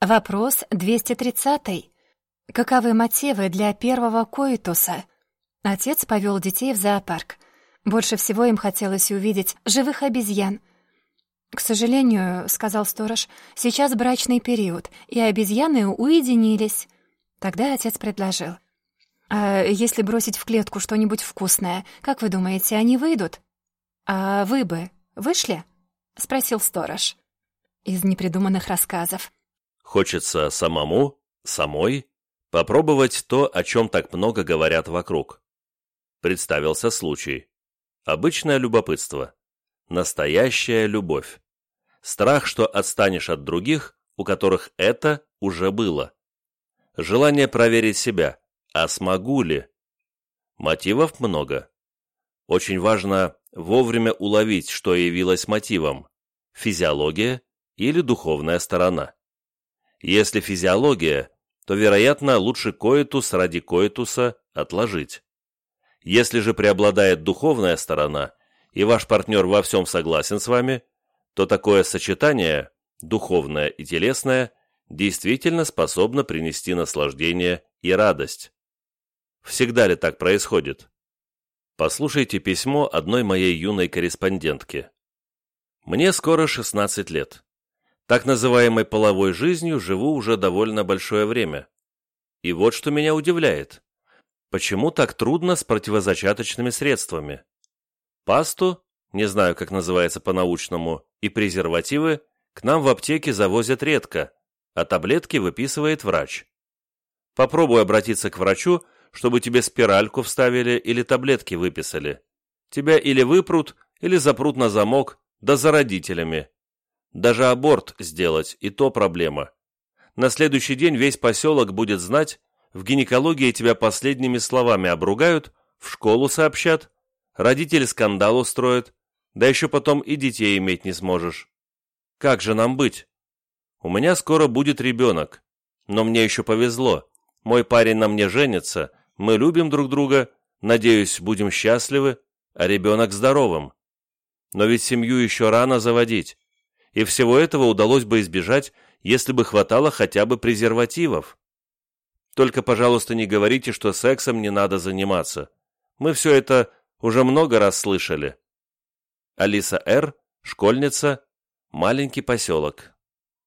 Вопрос 230. Каковы мотивы для первого коитуса? Отец повел детей в зоопарк. Больше всего им хотелось увидеть живых обезьян. «К сожалению, — сказал сторож, — сейчас брачный период, и обезьяны уединились». Тогда отец предложил. «А если бросить в клетку что-нибудь вкусное, как вы думаете, они выйдут?» «А вы бы вышли?» — спросил сторож. Из непридуманных рассказов. Хочется самому, самой, попробовать то, о чем так много говорят вокруг. Представился случай. Обычное любопытство. Настоящая любовь. Страх, что отстанешь от других, у которых это уже было. Желание проверить себя, а смогу ли? Мотивов много. Очень важно вовремя уловить, что явилось мотивом – физиология или духовная сторона. Если физиология, то, вероятно, лучше коитус ради коитуса отложить. Если же преобладает духовная сторона, и ваш партнер во всем согласен с вами, то такое сочетание, духовное и телесное, действительно способно принести наслаждение и радость. Всегда ли так происходит? Послушайте письмо одной моей юной корреспондентки. Мне скоро 16 лет. Так называемой половой жизнью живу уже довольно большое время. И вот что меня удивляет. Почему так трудно с противозачаточными средствами? Пасту, не знаю, как называется по-научному, и презервативы к нам в аптеке завозят редко, а таблетки выписывает врач. Попробуй обратиться к врачу, чтобы тебе спиральку вставили или таблетки выписали. Тебя или выпрут, или запрут на замок, да за родителями. Даже аборт сделать, и то проблема. На следующий день весь поселок будет знать, в гинекологии тебя последними словами обругают, в школу сообщат, родители скандал устроят, да еще потом и детей иметь не сможешь. Как же нам быть? У меня скоро будет ребенок, но мне еще повезло. Мой парень на мне женится, мы любим друг друга, надеюсь, будем счастливы, а ребенок здоровым. Но ведь семью еще рано заводить и всего этого удалось бы избежать, если бы хватало хотя бы презервативов. Только, пожалуйста, не говорите, что сексом не надо заниматься. Мы все это уже много раз слышали. Алиса Р., школьница, маленький поселок.